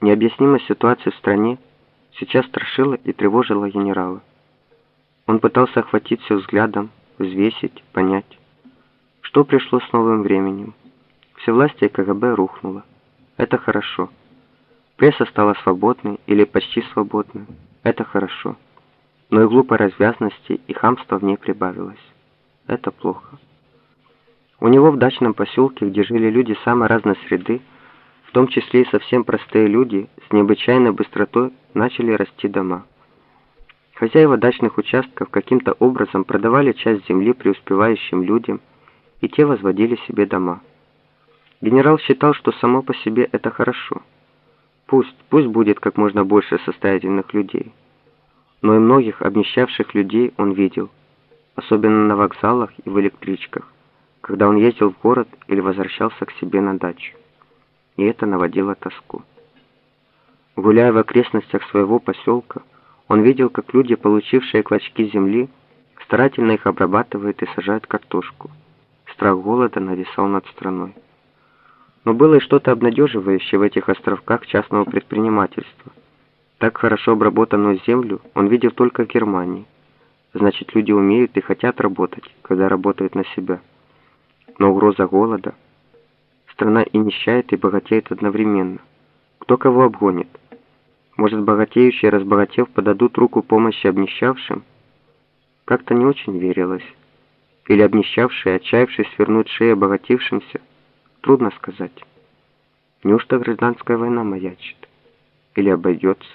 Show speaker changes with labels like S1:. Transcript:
S1: Необъяснимая ситуация в стране сейчас страшила и тревожила генерала. Он пытался охватить все взглядом, взвесить, понять. Что пришло с новым временем? Всевластие КГБ рухнуло. Это хорошо. Пресса стала свободной или почти свободной. Это хорошо. Но и глупой развязности и хамства в ней прибавилось. Это плохо. У него в дачном поселке, где жили люди самой разной среды, в том числе и совсем простые люди, с необычайной быстротой начали расти дома. Хозяева дачных участков каким-то образом продавали часть земли преуспевающим людям, и те возводили себе дома. Генерал считал, что само по себе это хорошо. Пусть, пусть будет как можно больше состоятельных людей. Но и многих обнищавших людей он видел, особенно на вокзалах и в электричках когда он ездил в город или возвращался к себе на дачу. И это наводило тоску. Гуляя в окрестностях своего поселка, он видел, как люди, получившие клочки земли, старательно их обрабатывают и сажают картошку. Страх голода нависал над страной. Но было и что-то обнадеживающее в этих островках частного предпринимательства. Так хорошо обработанную землю он видел только в Германии. Значит, люди умеют и хотят работать, когда работают на себя но угроза голода. Страна и нищает, и богатеет одновременно. Кто кого обгонит? Может, богатеющие, разбогатев, подадут руку помощи обнищавшим? Как-то не очень верилось. Или обнищавшие, отчаявшись свернуть шею обогатившимся? Трудно сказать. Неужто гражданская война маячит? Или обойдется?